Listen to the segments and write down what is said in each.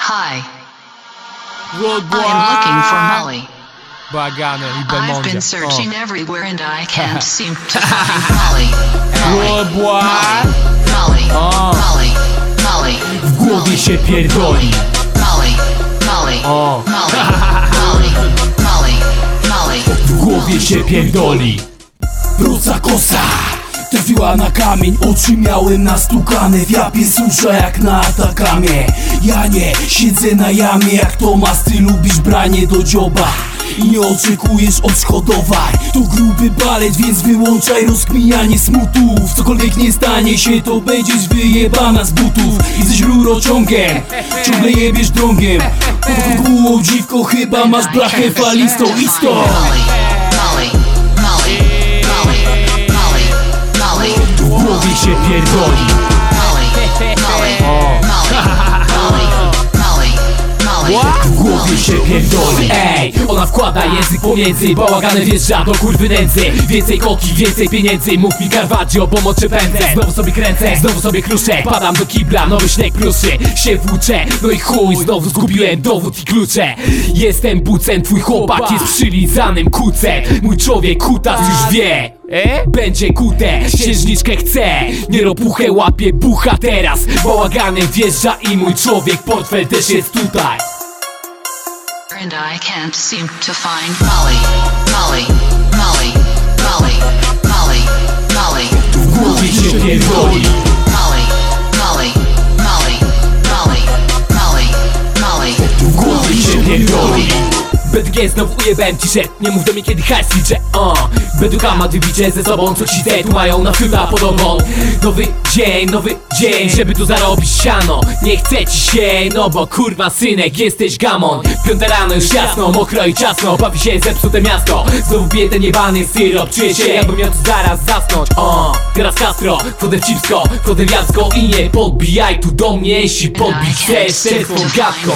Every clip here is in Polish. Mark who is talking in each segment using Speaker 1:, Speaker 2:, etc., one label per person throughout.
Speaker 1: Hi,
Speaker 2: boy.
Speaker 1: I'm looking for Molly.
Speaker 2: I
Speaker 1: I've been searching
Speaker 2: O.
Speaker 1: everywhere and I can't seem to find Molly.
Speaker 2: Good boy.
Speaker 1: Molly,
Speaker 2: O.
Speaker 1: Molly, Molly,
Speaker 3: W głowie się pierdoli
Speaker 1: Molly, Molly. Molly, Molly, Molly, Molly.
Speaker 3: W głowie się pierdoli Proca kosa Trafiła na kamień, oczy miałem nastukane. W japie susza jak na atakamie. Ja nie siedzę na jamie jak Tomas Ty lubisz branie do dzioba. I nie oczekujesz odszkodowań. To gruby balet, więc wyłączaj rozkminianie smutów. Cokolwiek nie stanie się, to będziesz wyjebana z butów. Jesteś rurociągiem, ciągle jebiesz drągiem. Pod dziwko chyba masz blachę falistą. Isto
Speaker 1: Molly,
Speaker 3: W głowie się pierdoli Ej, ona wkłada język pomiędzy Bałaganem wjeżdża do kurwy nędzy. Więcej koki, więcej pieniędzy Mów mi Carvaggio, bo moczy pędzę. Znowu sobie kręcę, znowu sobie kruszę Padam do kibla, nowy śnieg pruszy Się włóczę, no i chuj Znowu zgubiłem dowód i klucze. Jestem bucem, twój chłopak jest przylizanym kucem. Mój człowiek kutas już wie.
Speaker 2: E?
Speaker 3: będzie kute, księżniczkę chce. Nie ropuchę łapie bucha teraz. Bałaganem wjeżdża i mój człowiek Portfel też jest tutaj
Speaker 1: And I can't seem to find Molly, Molly, Molly, Molly, Molly, Molly,
Speaker 3: W głowie się pierdoli
Speaker 1: Molly, Molly, Molly, Molly, Molly, Molly.
Speaker 3: W głowie się pierdoli BDG znowu ujebałem t-shirt Nie mów do mnie kiedy hajs liczę uh. Beduka ma wybicie ze sobą co ci tu mają na fiuta pod ogon Nowy dzień, nowy dzień Żeby tu zarobić siano. Nie chce ci się, no bo kurwa synek Jesteś gamon. Piąte rano już jasno, mokro i ciasno. Bawi się zepsute miasto. Znowu bije ten jebany syrop Czuję się jakbym miał tu zaraz zasnąć. Uh. Teraz Castro, wchodzę w chipsko Wchodzę w jasko i nie podbijaj tu do mnie Jeśli podbić chcesz
Speaker 1: find
Speaker 3: gadką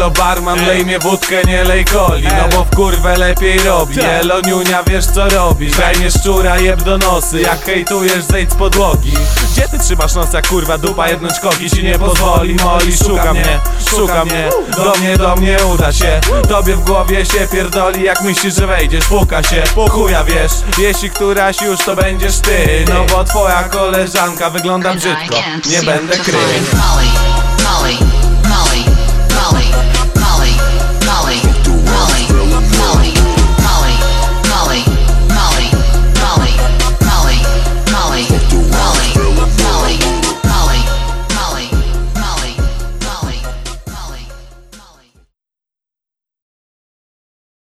Speaker 4: Elo barman, lej mnie wódkę, nie lej coli. No bo w kurwę lepiej robi. Elo niunia, wiesz co robisz Daj mnie szczura, jeb do nosy. Jak hejtujesz, zejdź z podłogi. Gdzie ty trzymasz nos jak kurwa dupa Jednąć koki ci nie pozwoli? Moli, szuka mnie, szuka mnie. Do mnie, do mnie uda się. Tobie w głowie się pierdoli Jak myślisz, że wejdziesz, puka się. Chuja wiesz, jeśli któraś już to będziesz ty. No bo twoja koleżanka wygląda brzydko.
Speaker 1: Can't
Speaker 4: Nie
Speaker 1: seem
Speaker 4: będę
Speaker 1: to
Speaker 4: krył